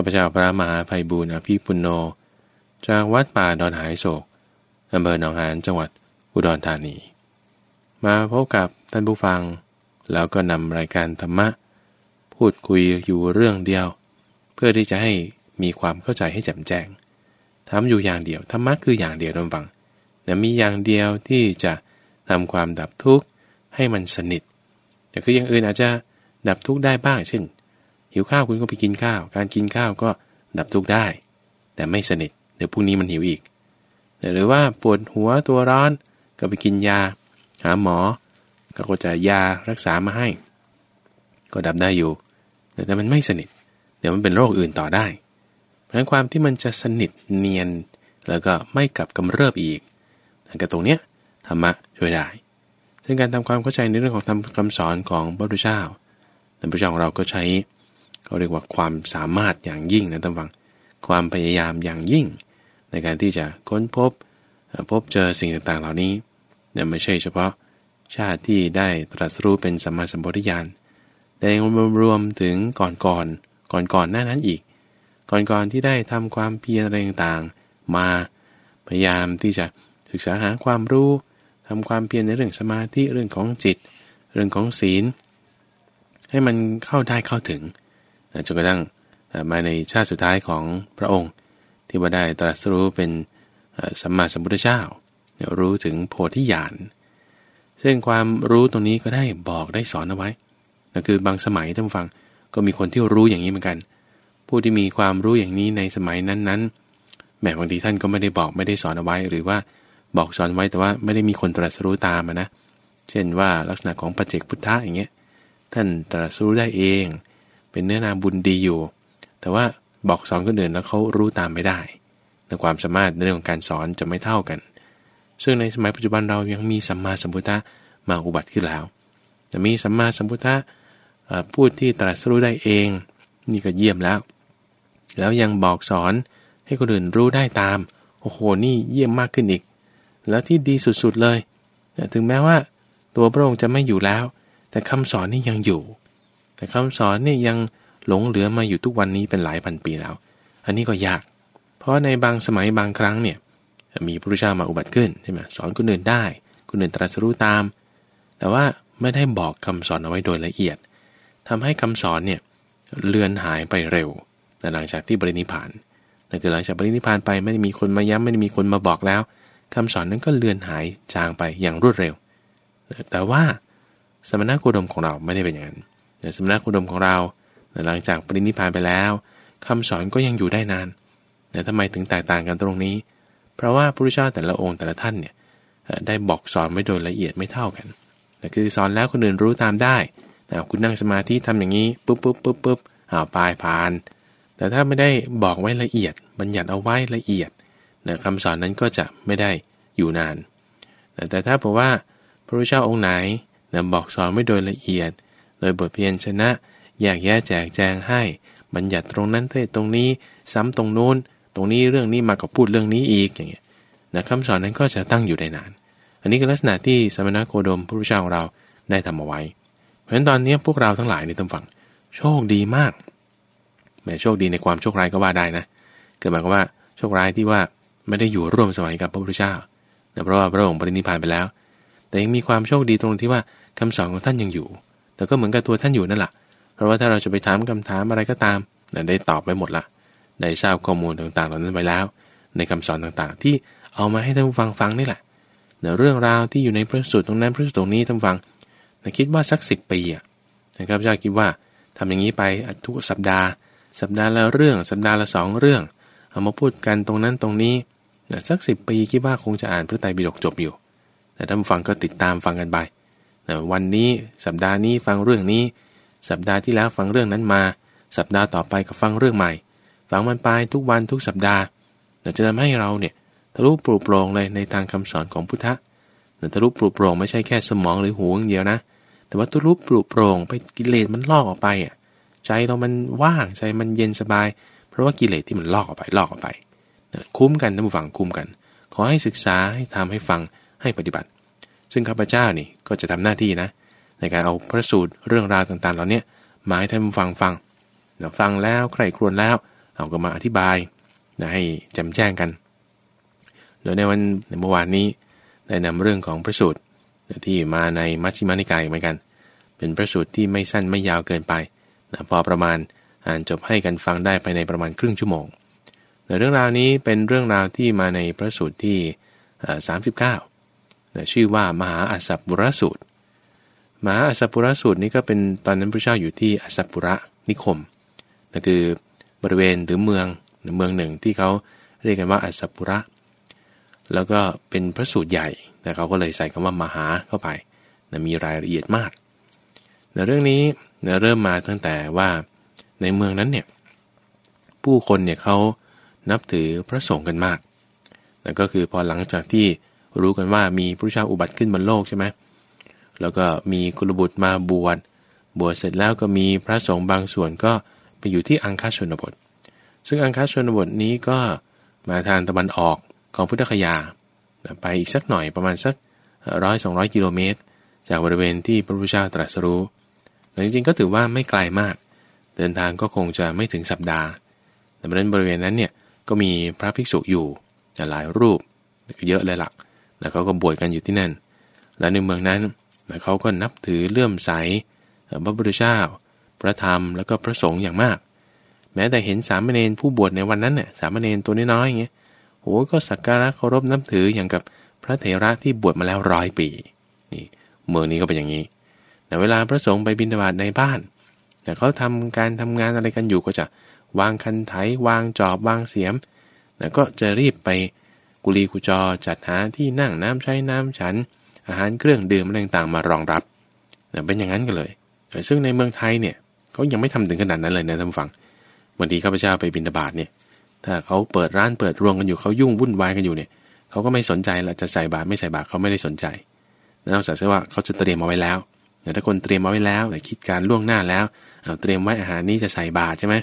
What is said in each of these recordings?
ข้าพเจ้าพระมหาภัยบูรณ์อภิปุโน จากวัดป่าดอนหายโศกอำเภอหนองหานจังหวัดอุดรธานี มาพบกับท่านผู้ฟัง แล้วก็นำรายการธรรมะ พูดคุยอยู่เรื่องเดียว เพื่อที่จะให้มีความเข้าใจให้แจ่มแจ้งทำอยู่อย่างเดียวธรรมะคืออย่างเดียวท่านฟังแต่มีอย่างเดียวที่จะทำความดับทุกข์ให้มันสนิท แต่คืออย่างอื่นอาจจะดับทุกข์ได้บ้างเช่น หิวข้าวคุณก็ไปกินข้าว การกินข้าวก็ดับทุกข์ได้ แต่ไม่สนิทเดี๋ยวพรุ่งนี้มันหิวอีก หรือว่าปวดหัวตัวร้อนก็ไปกินยา หาหมอ ก็จะยารักษามาให้ ก็ดับได้อยู่ แต่มันไม่สนิท เดี๋ยวมันเป็นโรคอื่นต่อได้ เพราะนั้นความที่มันจะสนิทเนียน แล้วก็ไม่กลับกำเริบอีกแต่ตรงเนี้ยธรรมะช่วยได้ซึ่งการทำความเข้าใจในเรื่องของทำคำสอนของพระพุทธเจ้าพระพุทธเจ้าของเราก็ใช้ เขาเรียกว่าความสามารถอย่างยิ่งนะท่านฟัง ความพยายามอย่างยิ่ง ในการที่จะค้นพบพบเจอสิ่งต่างๆเหล่านี้เนี่ยไม่ใช่เฉพาะชาติที่ได้ตรัสรู้เป็นสัมมาสัมปวิญาณแต่ยังรวมถึงก่อนก่อนก่อนก่อนหน้านั้นอีก ก่อนก่อนที่ได้ทำความเพียรอะไรต่างๆ มาพยายามที่จะศึกษาหาความรู้ทำความเพียรในเรื่องสมาธิเรื่องของจิต เรื่องของศีล ให้มันเข้าได้เข้าถึง จนกระทั่งมาในชาติสุดท้ายของพระองค์ ที่ว่าได้ตรัสรู้เป็นสัมมาสัมพุทธเจ้ารู้ถึงโพธิญาณซึ่งความรู้ตรงนี้ก็ได้บอกได้สอนเอาไว้นั่นคือบางสมัยท่านฟังก็มีคนที่รู้อย่างนี้เหมือนกัน ผู้ที่มีความรู้อย่างนี้ในสมัยนั้นๆแหมบางทีท่านก็ไม่ได้บอกไม่ได้สอนเอาไว้ หรือว่าบอกสอนไว้แต่ว่าไม่ได้มีคนตรัสรู้ตามนะ เช่นว่าลักษณะของปัจเจกพุทธะอย่างเงี้ยท่านตรัสรู้ได้เอง เป็นเนื้อนาบุญดีอยู่ แต่ว่าบอกสอนคนอื่นแล้วเขารู้ตามไม่ได้ในความสามารถในเรื่องของการสอนจะไม่เท่ากัน ซึ่งในสมัยปัจจุบันเรายังมีสัมมาสัมพุทธะมาอุบัติขึ้นแล้วแต่มีสัมมาสัมพุทธะพูดที่ตรัสรู้ได้เอง นี่ก็เยี่ยมแล้ว แล้วยังบอกสอนให้คนอื่นรู้ได้ตาม โอ้โห นี่เยี่ยมมากขึ้นอีก แล้วที่ดีสุดๆเลย ถึงแม้ว่า ตัวพระองค์จะไม่อยู่แล้ว แต่คำสอนนี่ยังอยู่ แต่คำสอนนี่ยังหลงเหลือมาอยู่ทุกวันนี้เป็นหลายพันปีแล้ว อันนี้ก็ยาก เพราะในบางสมัยบางครั้งเนี่ยมีพระพุทธเจ้ามาอุบัติขึ้นใช่ไหมสอนคนอื่นได้ คนอื่นตรัสรู้ตาม แต่ว่าไม่ได้บอกคำสอนเอาไว้โดยละเอียดทำให้คำสอนเนี่ยเลือนหายไปเร็วหลังจากที่บริณิพานนั่นคือหลังจากบริณิพานไปไม่ได้มีคนมาย้ำไม่ได้มีคนมาบอกแล้วคำสอนนั้นก็เลือนหายจางไปอย่างรวดเร็ว แต่ว่าสมณโคดมของเราไม่ได้เป็นอย่างนั้น แต่สมณโคดมของเรา หลังจากปรินิพานไปแล้วคำสอนก็ยังอยู่ได้นาน แต่ทำไมถึงแตกต่างกันตรงนี้ เพราะว่าพระพุทธเจ้าแต่ละองค์แต่ละท่านเนี่ยได้บอกสอนไว้โดยละเอียดไม่เท่ากันแต่คือสอนแล้วคนอื่นรู้ตามได้แต่คุณนั่งสมาธิทำอย่างนี้ปุ๊บปุ๊บปุ๊บปุ๊บอ่าปลายผ่าน แต่ถ้าไม่ได้บอกไว้ละเอียด บัญญัติเอาไว้ละเอียดนะคำสอนนั้นก็จะไม่ได้อยู่นาน แต่ถ้าบอกว่าพระพุทธเจ้าองค์ไหนนะบอกสอนไม่โดยละเอียด โดยบทเพียนชนะแยากแยะแจกแจงให้ บัญญัติตรงนั้นเทตรงนี้ ซ้ำตรงโน้น ตรงนี้เรื่องนี้มากับพูดเรื่องนี้อีกอย่างเงี้ยนะคำสอนนั้นก็จะตั้งอยู่ได้นาน อันนี้คือลักษณะที่สมณโคดมพระพุทธเจ้าของเราได้ทำเอาไว้ เพราะฉะนั้นตอนนี้พวกเราทั้งหลายในตำฝังโชคดีมากแม้โชคดีในความโชคร้ายก็ว่าได้นะ เกิดหมายความว่าโชคร้ายที่ว่าไม่ได้อยู่ร่วมสมัยกับพระพุทธเจ้าแต่เพราะว่าพระองค์ปรินิพานไปแล้ว แต่ยังมีความโชคดีตรงที่ว่าคำสอนของท่านยังอยู่ แต่ก็เหมือนกับตัวท่านอยู่นั่นแหละเพราะว่าถ้าเราจะไปถามคำถามอะไรก็ตามได้ตอบไปหมดละได้ทราบข้อมูลต่างๆเหล่านั้นไปแล้ว ในคำสอนต่างๆ ที่เอามาให้ท่านฟังฟังนี่แหละเนื้อเรื่องราวที่อยู่ในพระสูตรตรงนั้นพระสูตรตรงนี้ท่านฟังแต่คิดว่าสักสิบปีอะนะครับเจ้าคิดว่าทำอย่างนี้ไปทุกสัปดาห์ สัปดาห์ละเรื่อง สัปดาห์ละสองเรื่อง เอามาพูดกันตรงนั้นตรงนี้นะสักสิบปีคิดว่าคงจะอ่านพระไตรปิฎกจบอยู่ แต่ท่านฟังก็ติดตามฟังกันไป วันนี้สัปดาห์นี้ฟังเรื่องนี้ สัปดาห์ที่แล้วฟังเรื่องนั้นมา สัปดาห์ต่อไปก็ฟังเรื่องใหม่ ฟังมันไปทุกวันทุกสัปดาห์จะทำให้เราเนี่ยทะลุปลุกโปร่งเลยในทางคำสอนของพุทธะทะลุปลุกโปร่งไม่ใช่แค่สมองหรือหูอย่างเดียวนะ แต่ว่าทะลุปลุกโปร่งไปกิเลสมันลอกออกไปอะใจเรามันว่างใจมันเย็นสบาย เพราะว่ากิเลสที่มันลอกออกไปลอกออกไป คุ้มกันท่านผู้ฟังคุ้มกัน ขอให้ศึกษาให้ทำให้ฟังให้ปฏิบัติ ซึ่งข้าพเจ้านี่ก็จะทำหน้าที่นะ ในการเอาพระสูตรเรื่องราวต่างๆเหล่านี้มาให้ท่านผู้ฟังฟังฟังแล้วใครครวญแล้วเอาก็มาอธิบายนะให้แจ่มแจ้งกันโดยในวันในเมื่อวานนี้ได้นำเรื่องของพระสูตรที่มาในมัชฌิมานิกายเหมือนกัน เป็นพระสูตรที่ไม่สั้นไม่ยาวเกินไปนะพอประมาณอ่านจบให้กันฟังได้ภายในประมาณครึ่งชั่วโมงแต่เรื่องราวนี้เป็นเรื่องราวที่มาในพระสูตรที่สามสิบเก้า ชื่อว่ามหาอัสสปุรสูตร มหาอัสสปุรสูตรนี้ก็เป็นตอนนั้นพระเจ้าอยู่ที่อัสสปุระนิคมนั่นคือบริเวณหรือเมืองเมืองหนึ่งที่เขาเรียกกันว่าอัสสปุระ แล้วก็เป็นพระสูตรใหญ่แต่เขาก็เลยใส่คำว่ามหาเข้าไปนะมีรายละเอียดมากในเรื่องนี้นะเริ่มมาตั้งแต่ว่าในเมืองนั้นเนี่ยผู้คนเนี่ยเขานับถือพระสงฆ์กันมากนั่นก็คือพอหลังจากที่ รู้กันว่ามีพระเจ้าอุบัติขึ้นบนโลกใช่ไหมแล้วก็มีกุลบุตรมาบวชบวชเสร็จแล้วก็มีพระสงฆ์บางส่วนก็ไปอยู่ที่อังคาชนบท ซึ่งอังคาชนบทนี้ก็มาทางตะวันออกของพุทธคยา ไปอีกสักหน่อยประมาณสักร้อยสองร้อยกิโลเมตร จากบริเวณที่พระพุทธเจ้าตรัสรู้แต่จริงๆก็ถือว่าไม่ไกลมาก เดินทางก็คงจะไม่ถึงสัปดาห์แต่บริเวณบริเวณนั้นเนี่ยก็มีพระภิกษุอยู่หลายรูปเยอะเลยละ่ะ แล้วเขาก็บวชกันอยู่ที่นั่น และในเมืองนั้นเขาก็นับถือเลื่อมใสพระพุทธเจ้า พระธรรมแล้วก็พระสงฆ์อย่างมาก แม้แต่เห็นสามเณรผู้บวชในวันนั้นเนี่ยสามเณรตัวน้อยๆอย่างเงี้ยโอ้ก็สักการะเคารพนับถืออย่างกับพระเถระที่บวชมาแล้วร้อยปีนี่เมืองนี้ก็เป็นอย่างนี้ แต่เวลาพระสงฆ์ไปบิณฑบาตในบ้าน แต่เขาทำการทำงานอะไรกันอยู่ก็จะวางคันไถวางจอบวางเสียม แล้วก็จะรีบไป กุลีกุจอจัดหาที่นั่งน้ำใช้น้ำฉัน อาหารเครื่องดื่มอะไรต่างๆมารองรับเป็นอย่างนั้นกันเลย ซึ่งในเมืองไทยเนี่ยเขายังไม่ทำถึงขนาดนั้นเลยนะท่านฟังบางทีข้าพเจ้าไปบินตบาทเนี่ยถ้าเขาเปิดร้านเปิดรวงกันอยู่เขายุ่งวุ่นวายกันอยู่เนี่ยเขาก็ไม่สนใจละจะใส่บาตรไม่ใส่บาตรเขาไม่ได้สนใจนอกจากว่าเขาจะเตรียมเอาไว้แล้วแต่ถ้าคนเตรียมเอาไว้แล้วแต่คิดการล่วงหน้าแล้วเตรียมไว้อาหารนี้จะใส่บาตรใช่ไหม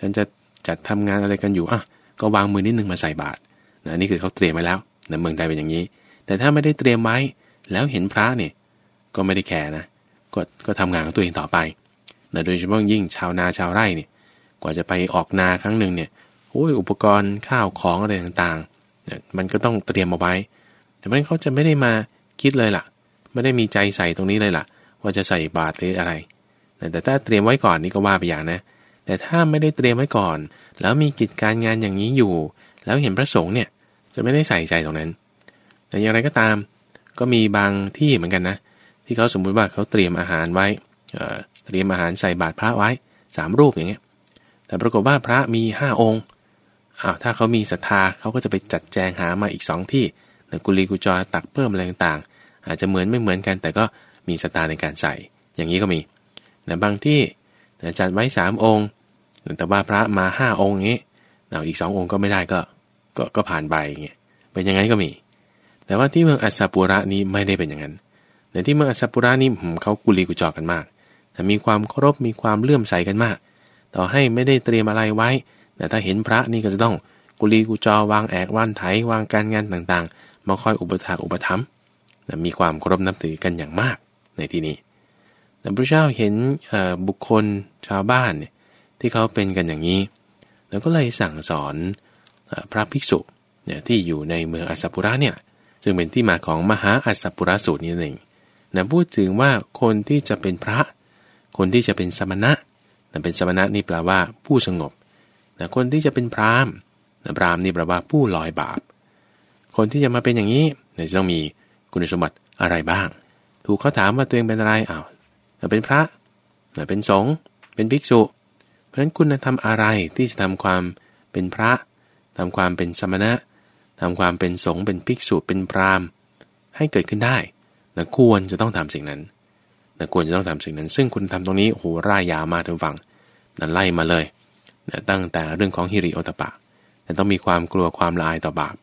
ฉันจะจัดทำงานอะไรกันอยู่อะก็วางมือนิดนึงมาใส่บาตร นะนี่คือเขาเตรียมไว้แล้วนะเมืองไทยเป็นอย่างนี้ แต่ถ้าไม่ได้เตรียมไว้แล้วเห็นพระเนี่ยก็ไม่ได้แคร์นะก็ก็ทำงานของตัวเองต่อไปนะโดยเฉพาะยิ่งชาวนาชาวไร่เนี่ยกว่าจะไปออกนาครั้งหนึ่งเนี่ยโอ้ยอุปกรณ์ข้าวของอะไรต่างๆเนี่ยมันก็ต้องเตรียมเอาไว้ แต่ไม่เขาจะไม่ได้มาคิดเลยล่ะ ไม่ได้มีใจใส่ตรงนี้เลยล่ะ ว่าจะใส่บาตรหรืออะไรแต่ถ้าเตรียมไว้ก่อนนี่ก็ว่าไปอย่างนะ แต่ถ้าไม่ได้เตรียมไว้ก่อน แล้วมีกิจการงานอย่างนี้อยู่ แล้วเห็นพระสงฆ์เนี่ย จะไม่ได้ใส่ใจตรงนั้น แต่อย่างไรก็ตาม ก็มีบางที่เหมือนกันนะ ที่เขาสมมุติว่าเขาเตรียมอาหารไว้เตรียมอาหารใส่บาตรพระไว้สามรูปอย่างเงี้ย แต่ปรากฏว่าพระมีห้าองค์อ้าวถ้าเขามีศรัทธาเขาก็จะไปจัดแจงหามาอีกสองที่แต่กุลีกุจอตักเพิ่มอะไรต่างๆอาจจะเหมือนไม่เหมือนกันแต่ก็มีศรัทธาในการใส่ อย่างนี้ก็มีแต่บางที่จัดไว้สามองค์ แต่ว่าพระมาห้าองค์นี้เอาอีกสององค์ก็ไม่ได้ก็ ก็ก็ผ่านไปเงี้ยเป็นย่างนั้นก็มี แต่ว่าที่เมืองอัสสปุระนี้ไม่ได้เป็นอย่างนั้นแต่ที่เมืองอัสสปุระนี้เขากุลีกุจอกันมาก แต่มีความเคารพมีความเลื่อมใสกันมาก ต่อให้ไม่ได้เตรียมอะไรไว้ แต่ถ้าเห็นพระนี่ก็จะต้องกุลีกุจอวางแอกวานไถวางการงานต่างๆ มาคอยอุปถากอุปถัมภ์มีความเคารพนับถือกันอย่างมากในที่นี้แต่พระเจ้าเห็นบุคคลชาวบ้านเนี่ยที่เขาเป็นกันอย่างนี้ แล้วก็เลยสั่งสอน พระภิกษุเนี่ยที่อยู่ในเมืองอัสสปุระเนี่ยจึงเป็นที่มาของมหาอัสสปุระสูตรนี้เองนะพูดถึงว่าคนที่จะเป็นพระ คนที่จะเป็นสมณะนะเป็นสมณะนี่แปลว่าผู้สงบนะคนที่จะเป็นพราหมณ์นะพราหมณ์นี่แปลว่าผู้ลอยบาป คนที่จะมาเป็นอย่างนี้เนี่ยจะต้องมีคุณสมบัติอะไรบ้าง ถูกเขาถามว่าตัวเองเป็นอะไรอ้าวเป็นพระเป็นสงฆ์เป็นภิกษุ เพราะฉะนั้นคุณธรรมอะไรที่จะทำความเป็นพระ ทำความเป็นสมณะทำความเป็นสงฆ์เป็นภิกษุเป็นพราหมณ์ให้เกิดขึ้นได้นะควรจะต้องทำสิ่งนั้นนะควรจะต้องทำสิ่งนั้น ซึ่งคุณทำตรงนี้โหร่ายยาวมาทุกฝั่งนั่นไล่มาเลยนะตั้งแต่เรื่องของฮิริโอตปะแต่ต้องมีความกลัวความละอายต่อบาป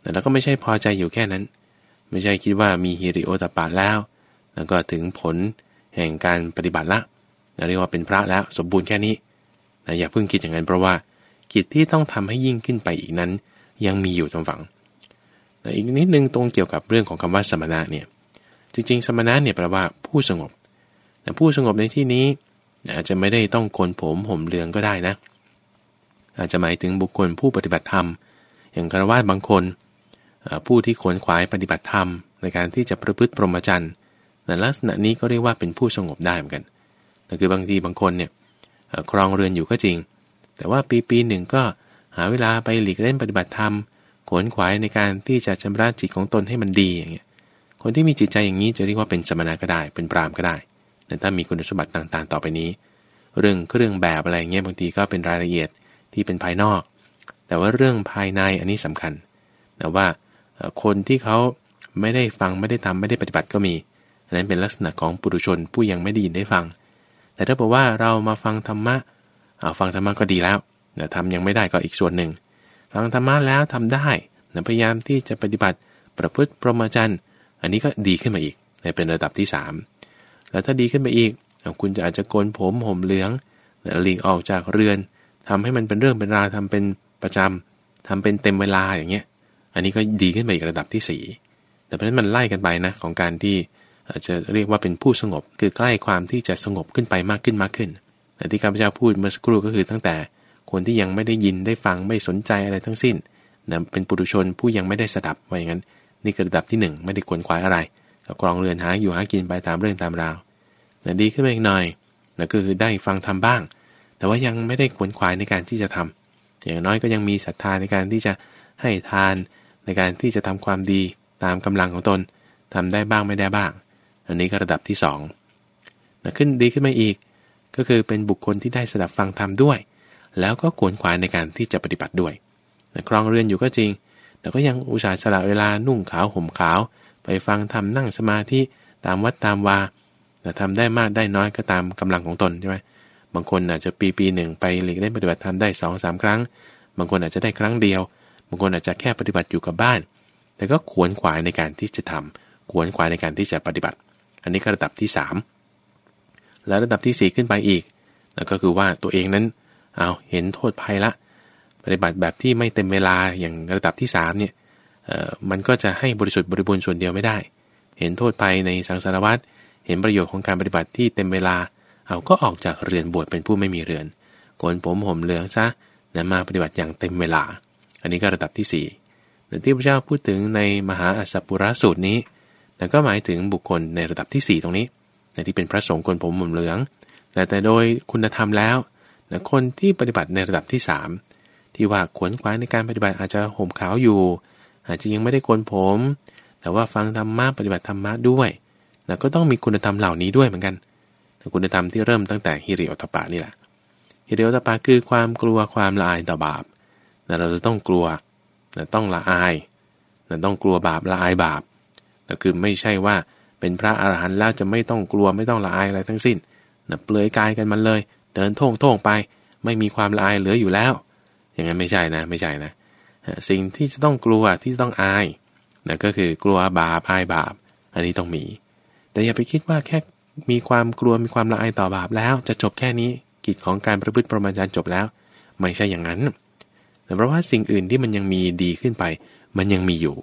แต่แล้วก็ไม่ใช่พอใจอยู่แค่นั้น ไม่ใช่คิดว่ามีฮิริโอตปะแล้ว แล้วก็ถึงผลแห่งการปฏิบัติละเรียกว่าเป็นพระแล้วสมบูรณ์แค่นี้นะอย่าเพิ่งคิดอย่างนั้นเพราะว่า กิจที่ต้องทำให้ยิ่งขึ้นไปอีกนั้น ยังมีอยู่ทางฝั่งแต่อีกนิดนึงตรงเกี่ยวกับเรื่องของคำว่าสมณะเนี่ยจริงๆ สมณะเนี่ยแปลว่าผู้สงบแต่ผู้สงบในที่นี้อาจจะไม่ได้ต้องโกนผมห่มเหลืองก็ได้นะ อาจจะหมายถึงบุคคลผู้ปฏิบัติธรรม อย่างกรวาดบางคนผู้ที่ขวนขวายปฏิบัติธรรม ในการที่จะประพฤติปรหมจันทร์ในลักษณะนี้ก็เรียกว่าเป็นผู้สงบได้เหมือนกันแต่คือบางทีบางคนเนี่ยครองเรือนอยู่ก็จริง แต่ว่าปีปีหนึ่งก็หาเวลาไปหลีกเล่นปฏิบัติธรรม ขวนขวายในการที่จะชำระจิตของตนให้มันดีอย่างเงี้ย คนที่มีจิตใจอย่างนี้จะเรียกว่าเป็นสมณะก็ได้ เป็นปรามก็ได้ แต่ถ้ามีคุณสมบัติต่างๆ ต่อไปนี้ เรื่องเครื่องแบบอะไรเงี้ยบางทีก็เป็นรายละเอียดที่เป็นภายนอก แต่ว่าเรื่องภายในอันนี้สำคัญแต่ว่าคนที่เขาไม่ได้ฟังไม่ได้ทำไม่ได้ปฏิบัติก็มี อันนั้นเป็นลักษณะของปุถุชนผู้ยังไม่ได้ยินได้ฟัง แต่ถ้าบอกว่าเรามาฟังธรรมะ เอาฟังธรรมะก็ดีแล้วแต่ทำยังไม่ได้ก็อีกส่วนหนึ่ง ฟังธรรมะแล้วทำได้พยายามที่จะปฏิบัติประพฤติพรหมจรรย์อันนี้ก็ดีขึ้นมาอีกเป็นระดับที่ 3 แล้วถ้าดีขึ้นไปอีก คุณจะอาจจะโกนผมห่มเหลืองหลีกออกจากเรือนทำให้มันเป็นเรื่องเป็นราวทำเป็นประจำทำเป็นเต็มเวลาอย่างเงี้ย อันนี้ก็ดีขึ้นไปอีกระดับที่4แต่เพราะนั้นมันไล่กันไปนะของการที่อาจจะเรียกว่าเป็นผู้สงบคือใกล้ความที่จะสงบขึ้นไปมากขึ้นมากขึ้น แต่ที่ข้าพเจ้าพูดเมื่อสักครู่ก็คือตั้งแต่คนที่ยังไม่ได้ยินได้ฟังไม่สนใจอะไรทั้งสิ้นนะเป็นปุถุชนผู้ยังไม่ได้สดับว่าอย่างนั้น นี่คือระดับที่ 1 ไม่ได้ขวนขวายอะไรก็กรองเรือนหาอยู่หากินไปตามเรื่องตามราวนะดีขึ้นมาอีกหน่อยนะก็คือได้ฟังทำบ้าง แต่ว่ายังไม่ได้ขวนขวายในการที่จะทำอย่างน้อยก็ยังมีศรัทธาในการที่จะให้ทานในการที่จะทำความดีตามกำลังของตนทำได้บ้างไม่ได้บ้าง อันนี้ก็ระดับที่2นะขึ้นดีขึ้นมาอีก ก็คือเป็นบุคคลที่ได้สดับฟังธรรมด้วย แล้วก็ขวนขวายในการที่จะปฏิบัติด้วยแต่ครองเรือนอยู่ก็จริง แต่ก็ยังอุตส่าห์สละเวลานุ่งขาวห่มขาว ไปฟังทำนั่งสมาธิตามวัดตามวาแต่ทำได้มากได้น้อยก็ตามกำลังของตนใช่ไหมบางคนอาจจะปีปีหนึ่งไปหลีกได้ปฏิบัติธรรมได้สองสามครั้ง บางคนอาจจะได้ครั้งเดียว บางคนอาจจะแค่ปฏิบัติอยู่กับบ้าน แต่ก็ขวนขวายในการที่จะทำขวนขวายในการที่จะปฏิบัติ อันนี้ก็ระดับที่3 แล้วระดับที่ 4 ขึ้นไปอีก แล้วก็คือว่าตัวเองนั้นเอาเห็นโทษภัยละ ปฏิบัติแบบที่ไม่เต็มเวลาอย่างระดับที่3เนี่ยมันก็จะให้บริสุทธิ์บริบูรณ์ส่วนเดียวไม่ได้ เห็นโทษภัยในสังสารวัฏเห็นประโยชน์ของการปฏิบัติที่เต็มเวลา เอาก็ออกจากเรือนบวชเป็นผู้ไม่มีเรือนโกนผมห่มเหลืองซะนะมาปฏิบัติอย่างเต็มเวลา อันนี้ก็ระดับที่4แต่ที่พระเจ้าพูดถึงในมหาอัสสปุระสูตรนี้ แต่ก็หมายถึงบุคคลในระดับที่ 4 ตรงนี้ ในที่เป็นพระสงฆ์คนผมหม่มเหลือง แต่แต่โดยคุณธรรมแล้วนะคนที่ปฏิบัติในระดับที่ 3 ที่ว่าขวนขวายในการปฏิบัติอาจจะห่มขาวอยู่ อาจจะยังไม่ได้โกนผม แต่ว่าฟังธรรมะปฏิบัติธรรมะด้วยนะก็ต้องมีคุณธรรมเหล่านี้ด้วยเหมือนกันแต่คุณธรรมที่เริ่มตั้งแต่ฮิริโอตปานี่แหละฮิริโอตปาคือความกลัวความละอายต่อบาปนะเราจะต้องกลัวนะต้องละอายนะต้องกลัวบาปละอายบาปนะคือไม่ใช่ว่า เป็นพระอรหันต์แล้วจะไม่ต้องกลัวไม่ต้องละอายอะไรทั้งสิ้นนะเปลือยกายกันมันเลย เดินท่งท่งไป ไม่มีความละอายเหลืออยู่แล้ว อย่างนั้นไม่ใช่นะไม่ใช่นะ สิ่งที่จะต้องกลัวที่ต้องอายนะก็คือกลัวบาปอายบาป อันนี้ต้องมี แต่อย่าไปคิดว่าแค่มีความกลัวมีความละอายต่อบาปแล้ว จะจบแค่นี้กิจของการประพฤติประมาจารย์จบแล้ว ไม่ใช่อย่างนั้นแต่เพราะว่าสิ่งอื่นที่มันยังมีดีขึ้นไป มันยังมีอยู่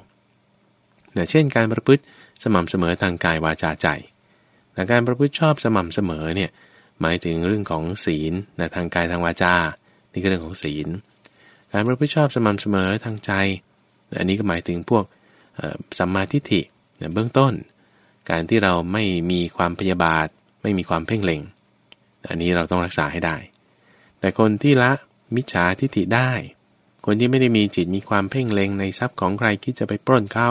นะเช่นการประพฤติสม่ำเสมอทางกายวาจาใจแต่การประพฤติชอบสม่ำเสมอเนี่ยหมายถึงเรื่องของศีลนะทางกายทางวาจา นี่คือเรื่องของศีล การประพฤติชอบสม่ำเสมอทางใจ อันนี้ก็หมายถึงพวกสัมมาทิฏฐินะเบื้องต้น การที่เราไม่มีความพยาบาท ไม่มีความเพ่งเล็ง อันนี้เราต้องรักษาให้ได้ แต่คนที่ละมิจฉาทิฏฐิได้ คนที่ไม่ได้มีจิตมีความเพ่งเล็งในทรัพย์ของใครคิดจะไปปล้นเขา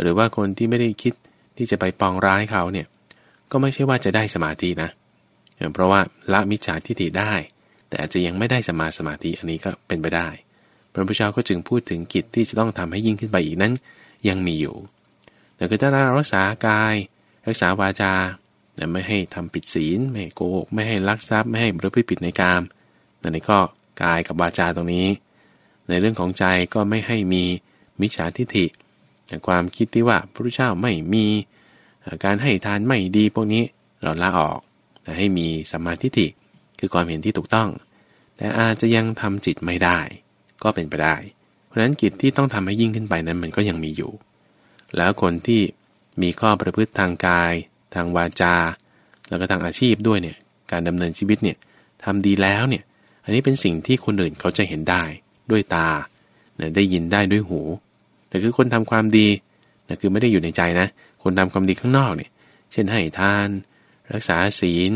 หรือว่าคนที่ไม่ได้คิดที่จะไปปองร้ายเขาเนี่ยก็ไม่ใช่ว่าจะได้สมาธินะ เพราะว่าละมิจฉาทิฏฐิได้ แต่อาจจะยังไม่ได้สมาสมาธิอันนี้ก็เป็นไปได้ พระพุทธเจ้าก็จึงพูดถึงกิจที่จะต้องทำให้ยิ่งขึ้นไปอีกนั้น ยังมีอยู่แต่คือถ้าเรารักษากาย รักษาวาจาแต่ไม่ให้ทำผิดศีล ไม่โกหกไม่ให้ลักทรัพย์ไม่ให้ประพฤติผิดในกามนั่นก็กายกับวาจาตรงนี้ ในเรื่องของใจก็ไม่ให้มีมิจฉาทิฏฐิ แต่ความคิดที่ว่าพระพุทธเจ้าไม่มีการให้ทานไม่ดีพวกนี้เราละออกให้มีสัมมาธิิคือความเห็นที่ถูกต้อง แต่อาจจะยังทำจิตไม่ได้ ก็เป็นไปได้ เพราะฉะนั้นกิจที่ต้องทำให้ยิ่งขึ้นไปนั้นมันก็ยังมีอยู่ แล้วคนที่มีข้อประพฤติทางกาย ทางวาจา แล้วก็ทางอาชีพด้วยเนี่ยการดำเนินชีวิตเนี่ยทำดีแล้วเนี่ยอันนี้เป็นสิ่งที่คนอื่นเขาจะเห็นได้ด้วยตาได้ยินได้ด้วยหู แต่คือคนทำความดีนะคือไม่ได้อยู่ในใจนะ คนทำความดีข้างนอกเนี่ย เช่นให้ทาน รักษาศีล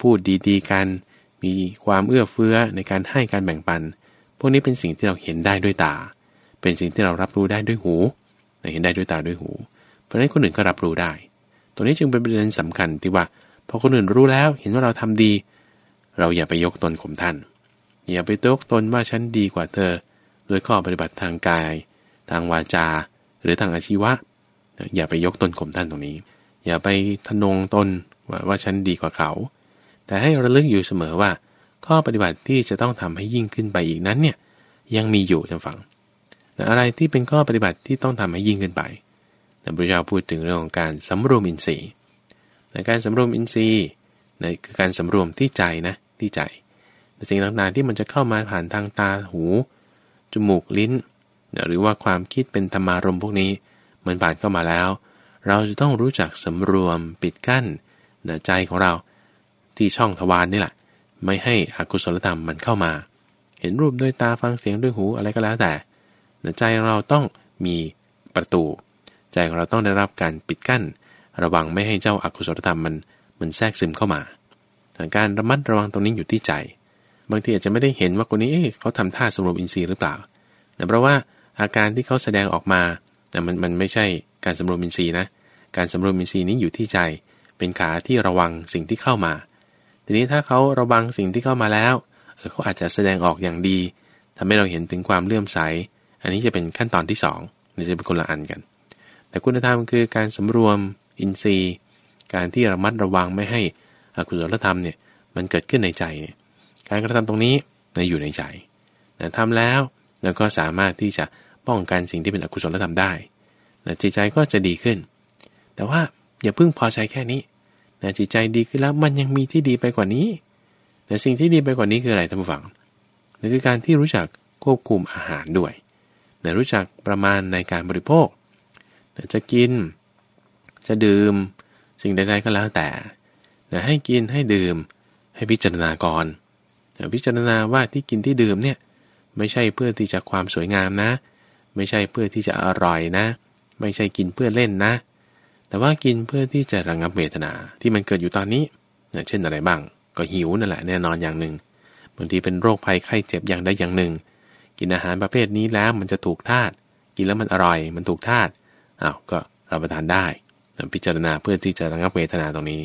พูดดีๆกัน มีความเอื้อเฟื้อในการให้การแบ่งปัน พวกนี้เป็นสิ่งที่เราเห็นได้ด้วยตา เป็นสิ่งที่เรารับรู้ได้ด้วยหู เห็นได้ด้วยตาด้วยหู เพราะฉะนั้นคนอื่นก็รับรู้ได้ ตัวนี้จึงเป็นประเด็นสำคัญที่ว่าพอคนอื่นรู้แล้วเห็นว่าเราทำดี เราอย่าไปยกตนข่มท่าน อย่าไปยกตนว่าฉันดีกว่าเธอ โดยข้อปฏิบัติทางกาย ทางวาจา หรือทางอาชีวะ อย่าไปยกตนข่มท่านตรงนี้ อย่าไปทนงตนว่าว่าฉันดีกว่าเขา แต่ให้ระลึกอยู่เสมอว่า ข้อปฏิบัติที่จะต้องทำให้ยิ่งขึ้นไปอีกนั้นเนี่ยยังมีอยู่จำฝังอะไรที่เป็นข้อปฏิบัติที่ต้องทำให้ยิ่งขึ้นไปแต่พระเจ้าพูดถึงเรื่องของการสำรวมอินทรีย์ในการสำรวมอินทรีย์ในคือการสำรวมที่ใจนะที่ใจแต่สิ่งต่างๆที่มันจะเข้ามาผ่านทางตาหู จมูกลิ้น หรือว่าความคิดเป็นธรรมารมพวกนี้มันผ่านเข้ามาแล้ว เราจะต้องรู้จักสำรวมปิดกั้นใจของเราที่ช่องทวารนนี่แหละ ไม่ให้อกุศลธรรมมันเข้ามา เห็นรูปด้วยตาฟังเสียงด้วยหูอะไรก็แล้วแต่ใจเราต้องมีประตู ใจของเราต้องได้รับการปิดกั้น ระวังไม่ให้เจ้าอากุศลธรรมมันมันแทรกซึมเข้ามาการระมัดระวังตรงนี้อยู่ที่ใจ บางทีอาจจะไม่ได้เห็นว่าคนนี้เเขาทำท่าสมรวมอินทรีย์หรือเปล่า แต่เพราะว่า อาการที่เขาแสดงออกมาแต่มันมันไม่ใช่การสำรวมอินทรีย์นะ การสำรวมอินทรีย์นี้อยู่ที่ใจ เป็นขาที่ระวังสิ่งที่เข้ามา ทีนี้ถ้าเขาระวังสิ่งที่เข้ามาแล้วเขาอาจจะแสดงออกอย่างดีทำให้เราเห็นถึงความเลื่อมใส อันนี้จะเป็นขั้นตอนที่2นี่จะเป็นคนละอันกัน แต่คุณธรรมคือการสำรวมอินทรีย์ การที่ระมัดระวังไม่ให้อกุศลธรรมเนี่ยมันเกิดขึ้นในใจเนี่ย การกระทำตรงนี้นอยู่ในใจนะทำแล้วแล้วก็สามารถที่จะ ป้องกันสิ่งที่เป็นอกุศลธรรมได้นะจิตใจก็จะดีขึ้น แต่ว่าอย่าเพิ่งพอใจแค่นี้นะจิตใจดีขึ้นแล้วมันยังมีที่ดีไปกว่านี้แต่สิ่งที่ดีไปกว่านี้คืออะไรท่านผู้ฟังนั่นคือการที่รู้จักควบคุมอาหารด้วยนะรู้จักประมาณในการบริโภคนะจะกิน จะดื่ม สิ่งใดๆก็แล้วแต่นะให้กินให้ดื่ม ให้พิจารณาก่อนนะพิจารณาว่าที่กินที่ดื่มเนี่ยไม่ใช่เพื่อที่จะความสวยงามนะ ไม่ใช่เพื่อที่จะอร่อยนะ ไม่ใช่กินเพื่อเล่นนะ แต่ว่ากินเพื่อที่จะระงับเวทนาที่มันเกิดอยู่ตอนนี้นะเช่นอะไรบ้าง ก็หิวนั่นแหละแน่นอนอย่างหนึ่งบางทีเป็นโรคภัยไข้เจ็บอย่างใดอย่างหนึ่ง กินอาหารประเภทนี้แล้วมันจะถูกธาตุกินแล้วมันอร่อย มันถูกธาตุอ้าวก็รับประทานได้พิจารณาเพื่อที่จะระงับเวทนาตรงนี้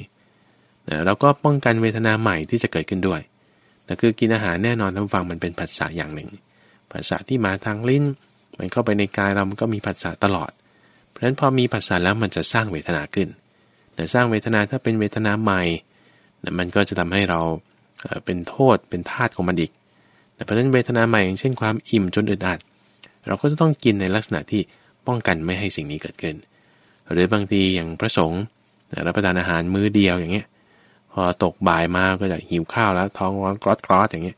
แล้วก็ป้องกันเวทนาใหม่ที่จะเกิดขึ้นด้วยแต่คือกินอาหารแน่นอนท่านฟังมันเป็นผัสสะอย่างหนึ่งผัสสะที่มาทางลิ้น มันเข้าไปในกายเรามันก็มีผัสสะตลอด เพราะฉะนั้นพอมีผัสสะแล้วมันจะสร้างเวทนาขึ้น แต่สร้างเวทนาถ้าเป็นเวทนาใหม่ มันก็จะทำให้เราเป็นโทษเป็นธาตุของมันอีก เพราะฉะนั้นเวทนาใหม่อย่างเช่นความอิ่มจนอึดอัด เราก็จะต้องกินในลักษณะที่ป้องกันไม่ให้สิ่งนี้เกิดขึ้น หรือบางทีอย่างพระสงฆ์รับประทานอาหารมื้อเดียวอย่างเงี้ย พอตกบ่ายมาก็จะหิวข้าวแล้วท้องร้อนกรอดกรอย่างเงี้ย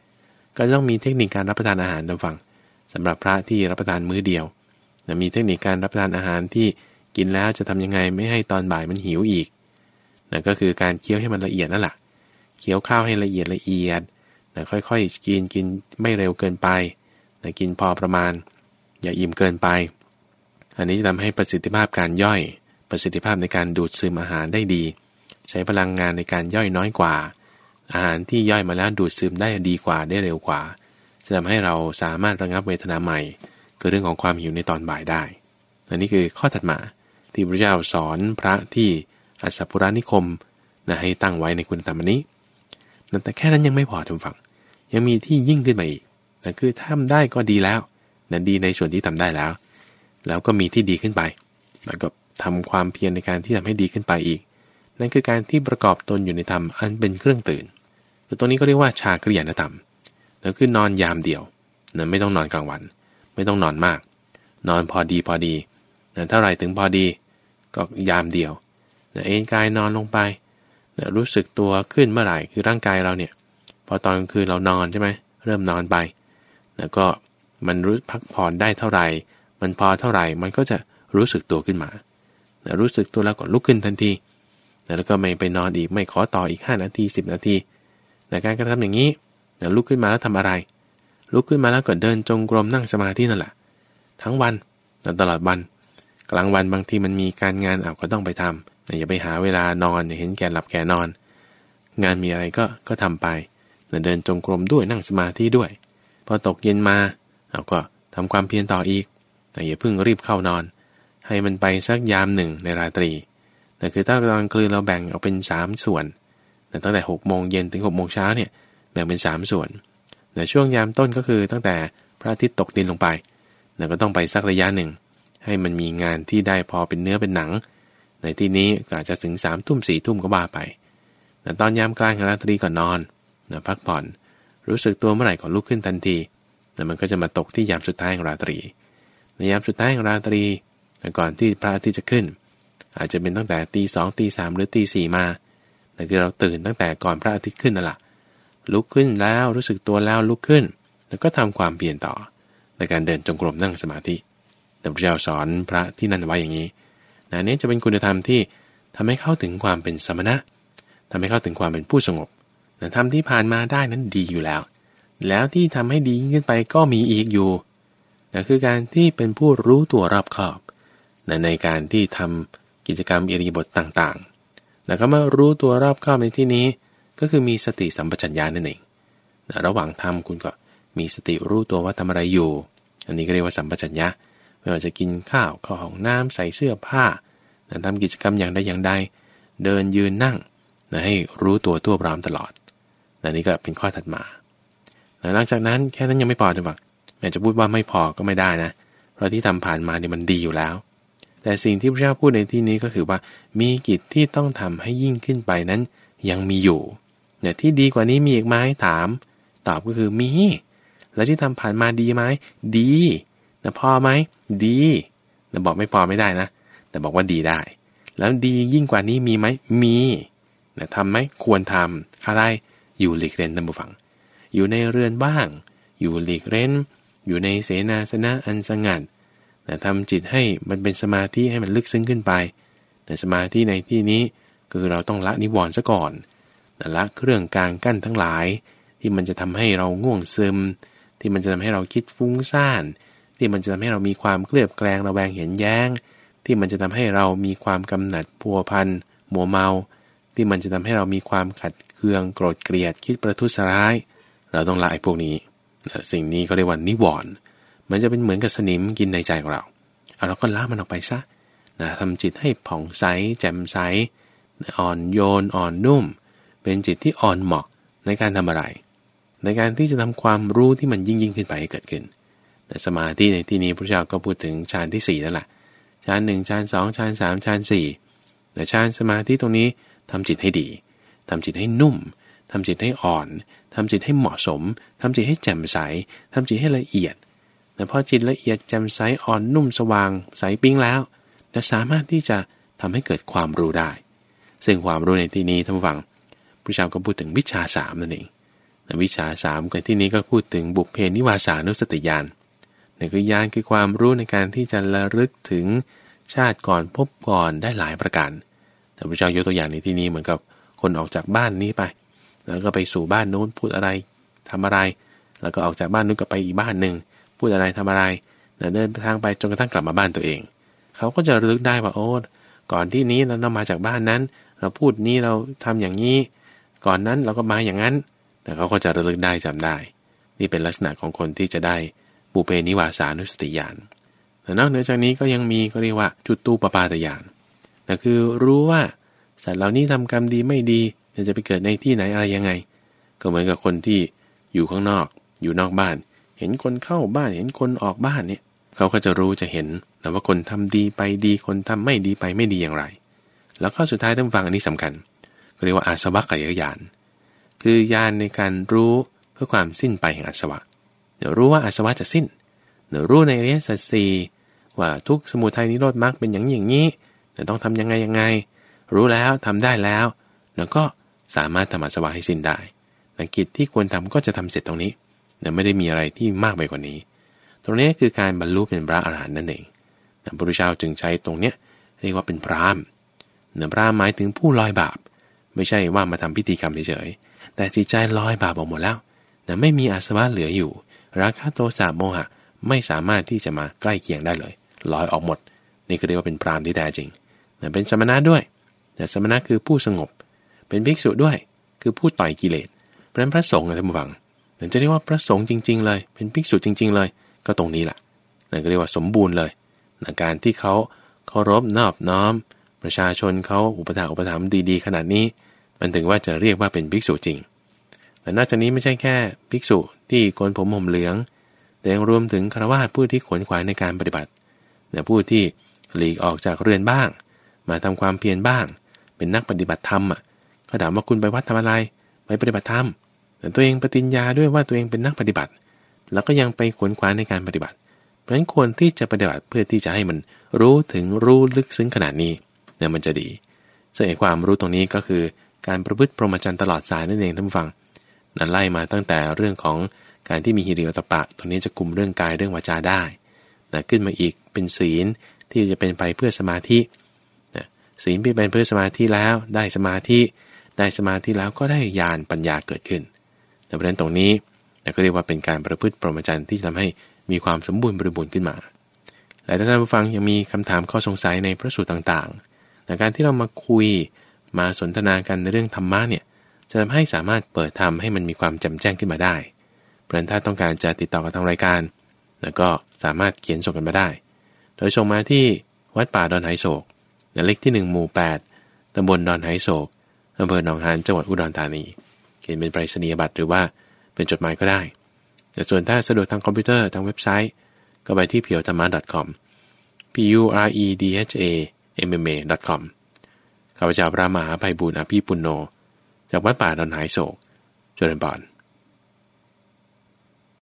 ก็ต้องมีเทคนิคการรับประทานอาหารตามฟัง สำหรับพระที่รับประทานมื้อเดียวมีเทคนิคการรับประทานอาหารที่กินแล้วจะทำยังไงไม่ให้ตอนบ่ายมันหิวอีกนั่นก็คือการเคี้ยวให้มันละเอียดนั่นแหละเคี้ยวข้าวให้ละเอียดละเอียดนะค่อยๆกินกินไม่เร็วเกินไปนะกินพอประมาณ อย่าอิ่มเกินไป อันนี้จะทำให้ประสิทธิภาพการย่อย ประสิทธิภาพในการดูดซึมอาหารได้ดี ใช้พลังงานในการย่อยน้อยกว่า อาหารที่ย่อยมาแล้วดูดซึมได้ดีกว่าได้เร็วกว่า จะทำให้เราสามารถระงับเวทนาใหม่คือเรื่องของความหิวในตอนบ่ายได้อันนี้คือข้อถัดมาที่พระเจ้าสอนพระที่อัสปุรานิคมนะให้ตั้งไว้ในคุณธรรมนี้แต่แค่นั้นยังไม่พอทุกฝั่งยังมีที่ยิ่งขึ้นมาอีกนั่นคือทำได้ก็ดีแล้วนั่นดีในส่วนที่ทำได้แล้ว แล้วก็มีที่ดีขึ้นไป แล้วก็ทำความเพียรในการที่ทำให้ดีขึ้นไปอีก นั่นคือการที่ประกอบตนอยู่ในธรรมอันเป็นเครื่องตื่นคือตัวนี้ก็เรียกว่าชากริยานธรรม นั่คือนอนยามเดียวนั่นไม่ต้องนอนกลางวัน ไม่ต้องนอนมาก นอนพอดีพอดีนั่นเท่าไรถึงพอดีก็ยามเดียวนั่นเอนกายนอนลงไปนั่นรู้สึกตัวขึ้นเมื่อไหร่คือร่างกายเราเนี่ย พอตอนกลางคืนเรานอนใช่ไหมเริ่มนอนไปแล้วก็มันรู้พักผ่อนได้เท่าไหร่ มันพอเท่าไหร่มันก็จะรู้สึกตัวขึ้นมารู้สึกตัวแล้วก็ลุกขึ้นทันทีแล้วก็ไม่ไปนอนอีกไม่ขอต่ออีก 5 นาที 10 นาทีในการกระทำอย่างนี้ นะลุกขึ้นมาแล้วทำอะไร ลุกขึ้นมาแล้วก็เดินจงกรมนั่งสมาธินั่นแหละ ทั้งวันตลอดวัน กลางวันบางทีมันมีการงานเอาก็ต้องไปทำนะอย่าไปหาเวลานอนอย่าเห็นแก่หลับแก่นอน งานมีอะไรก็ก็ทำไปเดินจงกรมด้วยนั่งสมาธิด้วย พอตกเย็นมาเอาก็ทำความเพียรต่ออีกแต่อย่าเพิ่งรีบเข้านอน ให้มันไปสักยามหนึ่งในราตรีแต่คือถ้ากลางคืนเราแบ่งออกเป็น 3 ส่วน แต่ตั้งแต่6โมงเย็นถึง6โมงเช้าเนี่ย บ่งเป็น 3 ส่วนแต่ช่วงยามต้นก็คือตั้งแต่พระอาทิตย์ตกดินลงไปแต่ก็ต้องไปสักระยะหนึ่ง ให้มันมีงานที่ได้พอเป็นเนื้อเป็นหนัง ในที่นี้ก็อาจจะถึง3ามทุ่มสี่ทุ่มก็บ้าไปแต่ตอนยามกลางราตรีก่อนนอนนะพักผ่อน รู้สึกตัวเมื่อไหร่ก็ลุกขึ้นทันทีแต่มันก็จะมาตกที่ยามสุดท้ายของราตรี ในยามสุดท้ายของราตรีก่อนที่พระอาทิตย์จะขึ้น อาจจะเป็นตั้งแต่ตีสองตีสามหรือตีสี่มาแต่คือเราตื่นตั้งแต่ก่อนพระอาทิตย์ขึ้นนั่นแหละ ลุกขึ้นแล้วรู้สึกตัวแล้วลุกขึ้น แล้วก็ทำความเปลี่ยนต่อ ในการเดินจงกรมนั่งสมาธิแต่พระเจ้าสอนพระที่นั่นไว้อย่างนี้นะนี้จะเป็นคุณธรรมที่ทำให้เข้าถึงความเป็นสมณะทำให้เข้าถึงความเป็นผู้สงบนะทำที่ผ่านมาได้นั้นดีอยู่แล้ว แล้วที่ทำให้ดีขึ้นไปก็มีอีกอยู่นะคือการที่เป็นผู้รู้ตัวรอบขอบนะในการที่ทำกิจกรรมอิริบทต่างๆนะก็มารู้ตัวรอบขอบในที่นี้ ก็คือมีสติสัมปชัญญะนั่นเองระหว่างทำคุณก็มีสติรู้ตัวว่าทำอะไรอยู่ อันนี้ก็เรียกว่าสัมปชัญญะไม่ว่าจะกินข้าวข้าห้องน้ำใส่เสื้อผ้านะทำกิจกรรมอย่างใดอย่างใด เดินยืนนั่งนะให้รู้ตัวทั่วพร้อมตลอดนะนี่ก็เป็นข้อถัดมาหลังจากนั้นแค่นั้นยังไม่พอจะบอกแม้จะพูดว่าไม่พอก็ไม่ได้นะ เพราะที่ทำผ่านมาเนี่ยมันดีอยู่แล้ว แต่สิ่งที่พระเจ้าพูดในที่นี้ก็คือว่ามีกิจที่ต้องทำให้ยิ่งขึ้นไปนั้นยังมีอยู่ เนี่ยที่ดีกว่านี้มีอีกไหมถาม ตอบก็คือมี แล้วที่ทำผ่านมาดีไหมดีแต่พอไหมดีแต่บอกไม่พอไม่ได้นะ แต่บอกว่าดีได้ แล้วดียิ่งกว่านี้มีไหมมีนะทำไหมควรทำอะไรอยู่หลีกเล่นท่านผู้ฟัง อยู่ในเรือนบ้าง อยู่หลีกเล่นอยู่ในเสนาสนะอันสงัดแต่ทำจิตให้มันเป็นสมาธิให้มันลึกซึ้งขึ้นไปแต่สมาธิในที่นี้คือเราต้องละนิวรณ์ซะก่อน ละเครื่องกลางกั้นทั้งหลาย ที่มันจะทำให้เราง่วงซึม ที่มันจะทำให้เราคิดฟุ้งซ่าน ที่มันจะทำให้เรามีความเคลือบแคลงระแวงเห็นแย้ง ที่มันจะทำให้เรามีความกำหนัดพัวพันมัวเมา ที่มันจะทำให้เรามีความขัดเคืองโกรธเกลียดคิดประทุษร้าย เราต้องละไอ้พวกนี้ สิ่งนี้ก็เรียกว่านิวรณ์มันจะเป็นเหมือนกับสนิมกินในใจของเราเอาเราก็ละมันออกไปซะนะทำจิตให้ผ่องใสแจ่มใส อ่อนโยนอ่อนนุ่ม เป็นจิตที่อ่อนเหมาะในการทำอะไร ในการที่จะทำความรู้ที่มันยิ่งยิ่งขึ้นไปให้เกิดขึ้น แต่สมาธิในที่นี้พระเจ้าก็พูดถึงฌานที่ 4 นั่นแหละฌานหนึ่งฌานสองฌานสามฌานสี่แต่ฌานสมาธิตรงนี้ทำจิตให้ดีทำจิตให้นุ่มทำจิตให้อ่อนทำจิตให้เหมาะสมทำจิตให้แจ่มใสทำจิตให้ละเอียดแต่พอจิตละเอียดแจ่มใสอ่อนนุ่มสว่างใสปิ้งแล้วจะสามารถที่จะทำให้เกิดความรู้ได้ ซึ่งความรู้ในที่นี้ท่านฟัง พระเจ้าก็พูดถึงวิชาสามนั่นเองวิชาสามกันที่นี้ก็พูดถึงบุพเพนิวาสานุสติญาณนี่คือญาณคือความรู้ในการที่จะระลึกถึงชาติก่อนพบก่อนได้หลายประการแต่พระเจ้ายกตัวอย่างในที่นี้เหมือนกับคนออกจากบ้านนี้ไป แล้วก็ไปสู่บ้านโน้นพูดอะไรทำอะไร แล้วก็ออกจากบ้านนู้นก็ไปอีกบ้านหนึ่งพูดอะไรทำอะไรเดินทางไปจนกระทั่งกลับมาบ้านตัวเอง เขาก็จะระลึกได้ว่าโอ้ก่อนที่นี้เรามาจากบ้านนั้น เราพูดนี้เราทำอย่างนี้ ก่อนนั้นเราก็มาอย่างนั้นแต่เขาก็จะระลึกได้จำได้ นี่เป็นลักษณะของคนที่จะได้บุเพนิวาสานุสติญาณแต่นอกเหนือจากนี้ก็ยังมีก็เรียกว่าจุดตูปปาตญาณนั่คือรู้ว่าสัตว์เหล่านี้ทำกรรมดีไม่ดีจะไปเกิดในที่ไหนอะไรยังไง ก็เหมือนกับคนที่อยู่ข้างนอก อยู่นอกบ้าน เห็นคนเข้าบ้านเห็นคนออกบ้านเนี่ยเขาก็จะรู้จะเห็นนะว่าคนทำดีไปดีคนทำไม่ดีไปไม่ดีอย่างไร แล้วข้อสุดท้ายต้องฟังอันนี้สำคัญ เรียกว่าอาสวะกัยยานคือญาณในการรู้เพื่อความสิ้นไปแห่งอาสวะเดี๋ยวรู้ว่าอาสวะจะสิ้นเดี๋ยวรู้ในอริยสัจสี่ว่าทุกสมุทัยนิโรธมรรคเป็นอย่างนี้อย่างนี้แต่ต้องทำยังไงยังไง รู้แล้วทำได้แล้ว แล้วก็สามารถทำอาสวะให้สิ้นได้นักกิจที่ควรทำก็จะทำเสร็จตรงนี้แต่ไม่ได้มีอะไรที่มากไปกว่านี้ ตรงนี้คือการบรรลุเป็นพระอรหันต์นั่นเองพระพุทธเจ้าจึงใช้ตรงเนี้ยเรียกว่าเป็นพรามเนื้อพรามหมายถึงผู้ลอยบาป ไม่ใช่ว่ามาทำพิธีกรรมเฉยๆแต่จิตใจลอยบาปออกหมดแล้วนะไม่มีอาสวะเหลืออยู่ ราคะโทสะโมหะไม่สามารถที่จะมาใกล้เคียงได้เลยลอยออกหมด นี่คือเรียกว่าเป็นพรามที่แท้จริงนะเป็นสมณะด้วยแต่สมณะคือผู้สงบ เป็นภิกษุด้วย คือผู้ต่อยกิเลสเพราะนั้นพระสงฆ์ท่านผู้ฟังจะเรียกว่าพระสงฆ์จริง ๆ เลย เป็นภิกษุจริง ๆ เลย ก็ตรงนี้แหละนั่นก็เรียกว่าสมบูรณ์เลยนการที่เขาเคารพนอบน้อม ประชาชนเขาอุปถัมภ์อุปถัมภ์ดีๆ ขนาดนี้ มันถึงว่าจะเรียกว่าเป็นภิกษุจริง แต่นอกจากนี้ไม่ใช่แค่ภิกษุที่โกนผมห่มเหลือง แต่ยังรวมถึงคารวะผู้ที่ขวนขวายในการปฏิบัติแต่ผู้ที่หลีกออกจากเรือนบ้าง มาทำความเพียรบ้าง เป็นนักปฏิบัติธรรมอะเขาถามว่าคุณไปวัดทำอะไร ไปปฏิบัติธรรม แต่ตัวเองปฏิญญาด้วยว่าตัวเองเป็นนักปฏิบัติ แล้วก็ยังไปขวนขวายในการปฏิบัติ เพราะฉะนั้นควรที่จะปฏิบัติเพื่อที่จะให้มันรู้ถึงรู้ลึกซึ้งขนาดนี้เนี่ยมันจะดีซึ่งไอความรู้ตรงนี้ก็คือ การประพฤติพรหมจรรย์ตลอดสายนั่นเองท่านผู้ฟัง นั่นไล่มาตั้งแต่เรื่องของการที่มีฮิริโอตปะตรงนี้จะกลุ่มเรื่องกายเรื่องวาจาได้นะขึ้นมาอีกเป็นศีลที่จะเป็นไปเพื่อสมาธินะศีลที่เป็นเพื่อสมาธิแล้ว ได้สมาธิ ได้สมาธิแล้วก็ได้ญาณปัญญาเกิดขึ้นแต่เพระฉะนั้นตรงนี้ก็เรียกว่าเป็นการประพฤติพรหมจรรย์ที่ทำให้มีความสมบูรณ์บริบูรณ์ขึ้นมาแต่ถ้าท่านผู้ฟังยังมีคำถามข้อสงสัยในพระสูตรต่างๆในการที่เรามาคุย มาสนทนากันในเรื่องธรรมะเนี่ยจะทำให้สามารถเปิดธรรมให้มันมีความจำแจ้งขึ้นมาได้ เพราะฉะนั้นถ้าต้องการจะติดต่อกับทางรายการ แล้วก็สามารถเขียนส่งกันมาได้ โดยส่งมาที่วัดป่าดอนไหโศกเลขที่ 1 หมู่ 8ตำบลดอนไหโศกอำเภอหนองหานจังหวัดอุดรธานี เขียนเป็นไปรษณียบัตรหรือว่าเป็นจดหมายก็ได้ แต่ส่วนถ้าสะดวกทางคอมพิวเตอร์ทางเว็บไซต์ ก็ไปที่ p u r e t h a m a com p u r e d h a m m a com ข้าพเจ้าพระมหาภัยบุญอภิปุโน จากวัดป่าดอนหายโศกจริญบอน